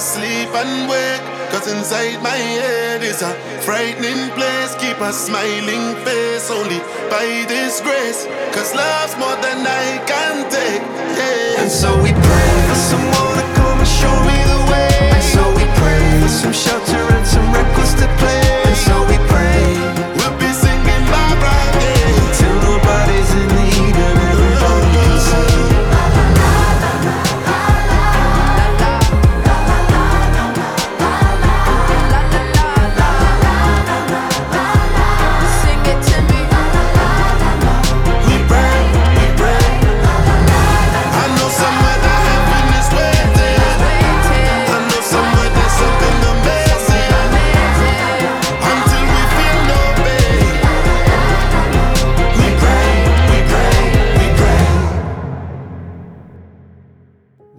sleep and wake. Cause inside my head is a frightening place. Keep a smiling face only by this grace. Cause love's more than I can take. Yeah. And so we pray